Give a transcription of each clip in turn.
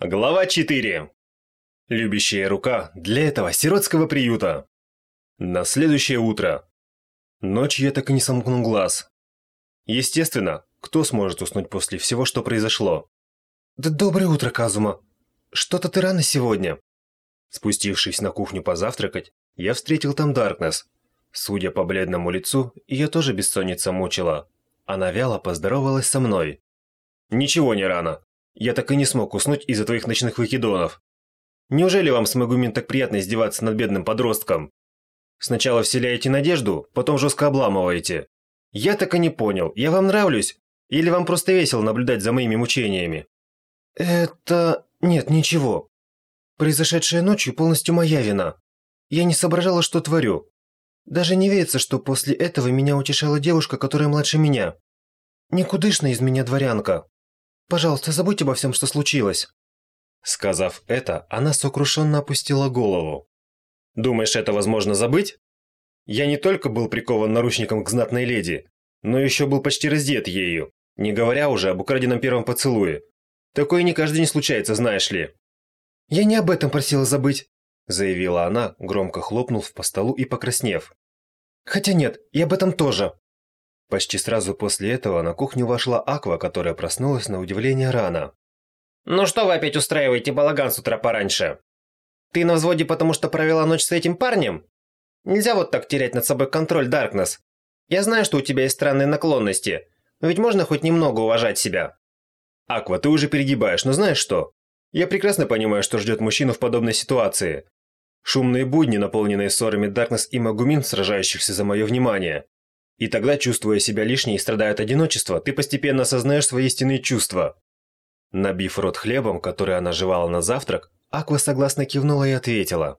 Глава 4. Любящая рука для этого сиротского приюта. На следующее утро. Ночью я так и не сомкнул глаз. Естественно, кто сможет уснуть после всего, что произошло? Да доброе утро, Казума. Что-то ты рано сегодня. Спустившись на кухню позавтракать, я встретил там Даркнесс. Судя по бледному лицу, ее тоже бессонница мучила. Она вяло поздоровалась со мной. Ничего не рано. Я так и не смог уснуть из-за твоих ночных выкидонов. Неужели вам с Магумин так приятно издеваться над бедным подростком? Сначала вселяете надежду, потом жестко обламываете. Я так и не понял, я вам нравлюсь? Или вам просто весело наблюдать за моими мучениями? Это... нет, ничего. Произошедшее ночью полностью моя вина. Я не соображала, что творю. Даже не верится, что после этого меня утешала девушка, которая младше меня. Никудышная из меня дворянка. Пожалуйста, забудь обо всем, что случилось». Сказав это, она сокрушенно опустила голову. «Думаешь, это возможно забыть? Я не только был прикован наручником к знатной леди, но еще был почти раздет ею, не говоря уже об украденном первом поцелуе. Такое не каждый день случается, знаешь ли». «Я не об этом просила забыть», заявила она, громко хлопнув по столу и покраснев. «Хотя нет, и об этом тоже. Почти сразу после этого на кухню вошла Аква, которая проснулась на удивление рано. «Ну что вы опять устраиваете балаган с утра пораньше? Ты на взводе, потому что провела ночь с этим парнем? Нельзя вот так терять над собой контроль, Даркнесс. Я знаю, что у тебя есть странные наклонности, но ведь можно хоть немного уважать себя». «Аква, ты уже перегибаешь, но знаешь что? Я прекрасно понимаю, что ждет мужчину в подобной ситуации. Шумные будни, наполненные ссорами Даркнесс и Магумин, сражающихся за мое внимание. И тогда, чувствуя себя лишней и страдая от одиночества, ты постепенно осознаешь свои истинные чувства. Набив рот хлебом, который она жевала на завтрак, Аква согласно кивнула и ответила.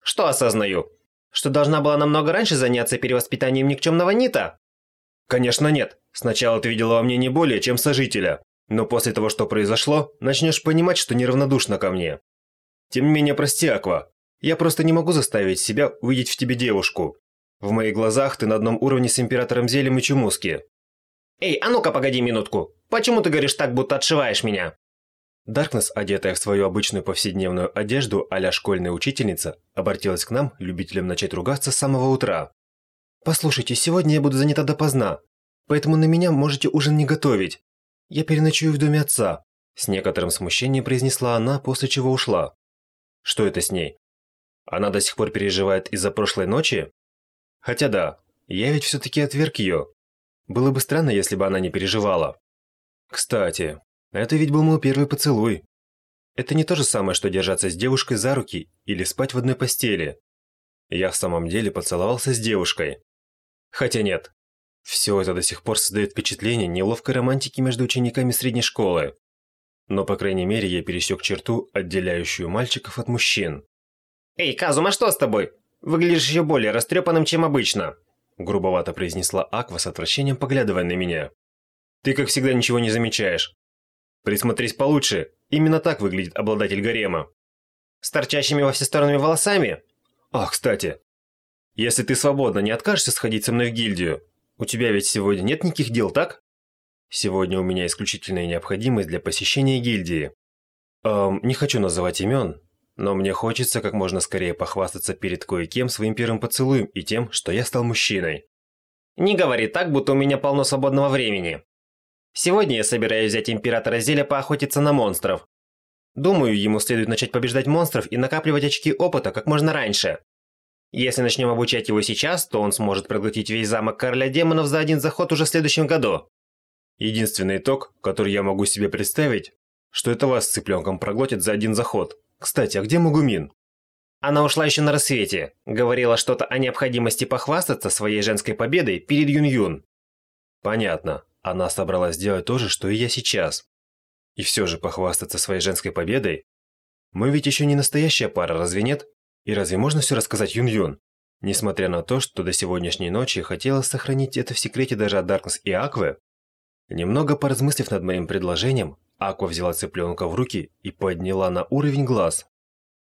«Что осознаю? Что должна была намного раньше заняться перевоспитанием никчемного Нита?» «Конечно нет. Сначала ты видела во мне не более, чем сожителя. Но после того, что произошло, начнешь понимать, что неравнодушна ко мне. Тем не менее, прости, Аква. Я просто не могу заставить себя увидеть в тебе девушку. В моих глазах ты на одном уровне с Императором Зелем и Чумуски. Эй, а ну-ка погоди минутку. Почему ты говоришь так, будто отшиваешь меня? Даркнесс, одетая в свою обычную повседневную одежду а школьная учительница, обратилась к нам, любителям начать ругаться с самого утра. «Послушайте, сегодня я буду занята допоздна, поэтому на меня можете ужин не готовить. Я переночую в доме отца», с некоторым смущением произнесла она, после чего ушла. Что это с ней? Она до сих пор переживает из-за прошлой ночи? Хотя да, я ведь все-таки отверг ее. Было бы странно, если бы она не переживала. Кстати, это ведь был мой первый поцелуй. Это не то же самое, что держаться с девушкой за руки или спать в одной постели. Я в самом деле поцеловался с девушкой. Хотя нет. Все это до сих пор создает впечатление неловкой романтики между учениками средней школы. Но, по крайней мере, я пересек черту, отделяющую мальчиков от мужчин. «Эй, Казума, что с тобой? Выглядишь еще более растрепанным, чем обычно», – грубовато произнесла Аква с отвращением, поглядывая на меня. «Ты, как всегда, ничего не замечаешь. Присмотрись получше, именно так выглядит обладатель гарема. С торчащими во все стороны волосами? Ах, кстати, если ты свободно не откажешься сходить со мной в гильдию, у тебя ведь сегодня нет никаких дел, так? Сегодня у меня исключительная необходимость для посещения гильдии. Эм, не хочу называть имен, но мне хочется как можно скорее похвастаться перед кое-кем своим первым поцелуем и тем, что я стал мужчиной. Не говори так, будто у меня полно свободного времени. Сегодня я собираюсь взять Императора Зеля поохотиться на монстров. Думаю, ему следует начать побеждать монстров и накапливать очки опыта как можно раньше. Если начнем обучать его сейчас, то он сможет проглотить весь замок Короля Демонов за один заход уже в следующем году. Единственный итог, который я могу себе представить, что это вас с цыпленком проглотит за один заход. Кстати, а где Мугумин? Она ушла еще на рассвете. Говорила что-то о необходимости похвастаться своей женской победой перед Юн-Юн. Понятно. Она собралась сделать то же, что и я сейчас. И все же похвастаться своей женской победой? Мы ведь еще не настоящая пара, разве нет? И разве можно все рассказать Юн-Юн? Несмотря на то, что до сегодняшней ночи хотела сохранить это в секрете даже от Даркнесс и Аквы, немного поразмыслив над моим предложением, Аква взяла цыпленка в руки и подняла на уровень глаз.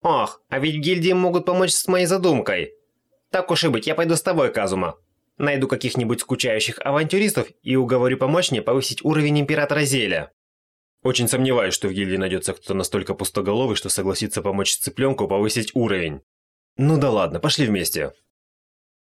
«Ох, а ведь гильдии могут помочь с моей задумкой. Так уж и быть, я пойду с тобой, Казума. Найду каких-нибудь скучающих авантюристов и уговорю помочь мне повысить уровень Императора Зеля». Очень сомневаюсь, что в гильдии найдется кто-то настолько пустоголовый, что согласится помочь цыпленку повысить уровень. Ну да ладно, пошли вместе.